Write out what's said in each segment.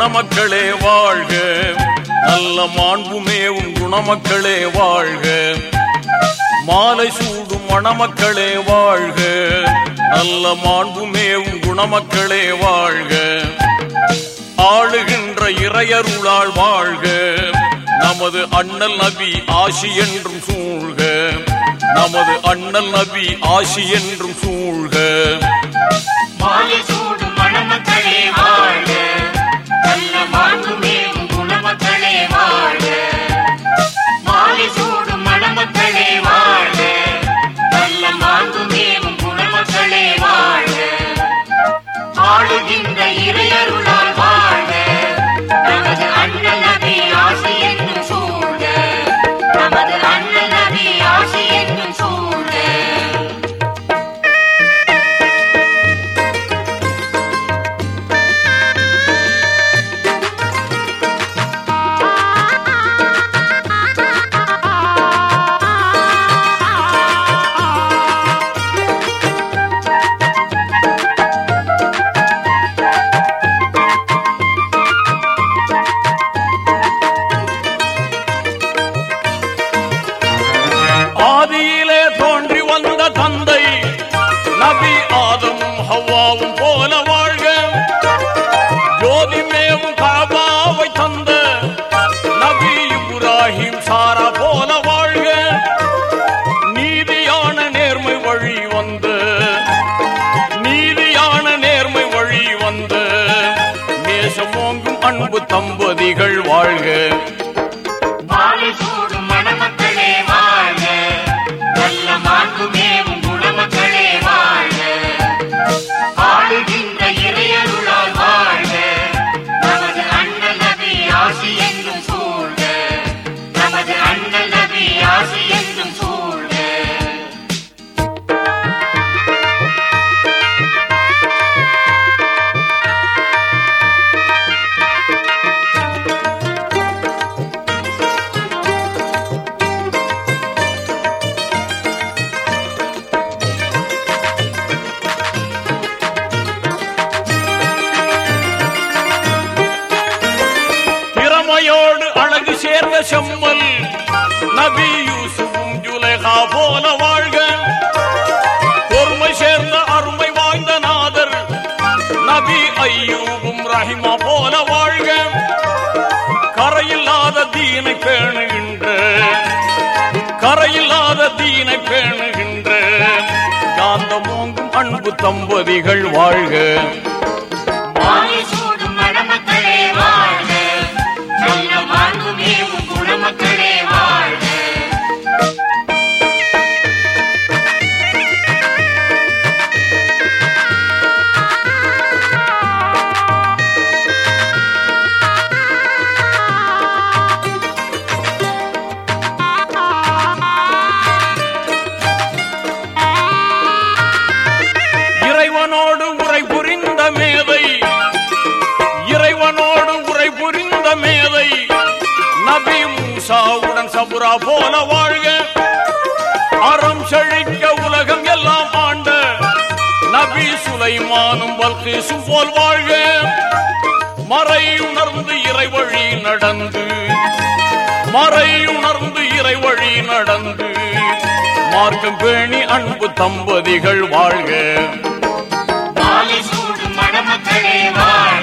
மணமக்களே வாழ்க. நல்ல மாண்புமேவும் குணமக்களே வாழ்க. மாலை சூடும் மணமக்களே வாழ்க. நல்ல மாண்புமேவும் குணமக்களே வாழ்க. ஆளுகின்ற இறையருளால் வாழ்க. நமது அண்ணல் நபி ஆசி என்றும் சூழ்க. நமது அண்ணல் நபி ஆசி என்றும் சூழ்க. மாலை சூடும் பாடுகின்ற இறையருளால் நபி ஆதம் ஹவ்வாவும் போல வாழ்க. ஜோதிமேவும் காபாவை தந்த நபி இப்ராஹிம் சாரா போல வாழ்க. நீதியான நேர்மை வழி வந்த நீதியான நேர்மை வழி வந்த நேசமோங்கும் அன்பு தம்பதிகள் வாழ்க. செம்மல் நபி யூசுவும் ஜுலேகா போல வாழ்க. பொறுமை சேர்ந்த அருமை வாழ்ந்த நாதர். நபி ஐயூபும் ரஹிமா போல வாழ்க. கரையில்லாத தீனை பேணுகின்ற. கரையில்லாத தீனை பேணுகின்ற. காந்தமோங்கும் அன்பு தம்பதிகள் வாழ்க. மேதை நபி மூசாவுடன் சபுரா போல வாழ்க. அறம் செழிக்க உலகம் எல்லாம் ஆண்ட நபி சுலைமானும் பல்கீசும் போல் வாழ்க. மறை உணர்ந்து இறை வழி நடந்து மறை உணர்ந்து இறை வழி நடந்து. மார்க்கம் பேணி அன்பு தம்பதிகள் வாழ்க. மணமக்களே வாழ்க.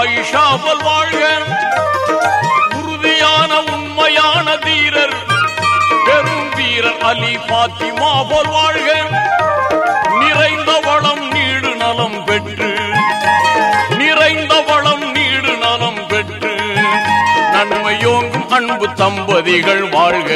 ஆயிஷாவல் வாழ்க. உறுதியான உண்மையான தீரர் பெரும் வீரர் அலி பாத்திமாவல் வாழ்க. நிறைந்த வளம் நீடு நலம் பெற்று நிறைந்த வளம் நீடு நலம் பெற்று நன்மையோங்கும் அன்பு தம்பதிகள் வாழ்க.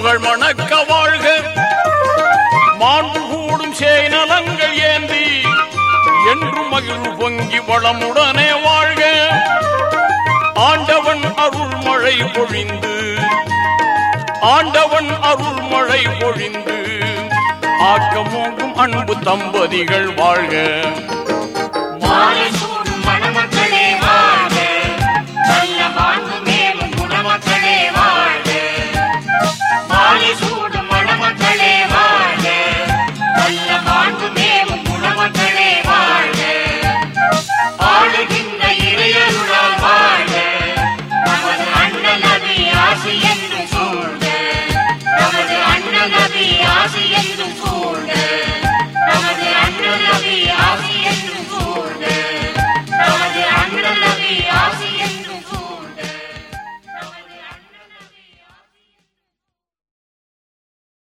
புகழ் மணக்க வாழ்க. மாண்பு கூடும் சேனலங்கள் ஏந்தி என்றும் மகிழ் பொங்கி வளமுடனே வாழ்க. ஆண்டவன் அருள் மழை பொழிந்து ஆண்டவன் அருள் மழை பொழிந்து ஆக்கமோங்கும் அன்பு தம்பதிகள் வாழ்க.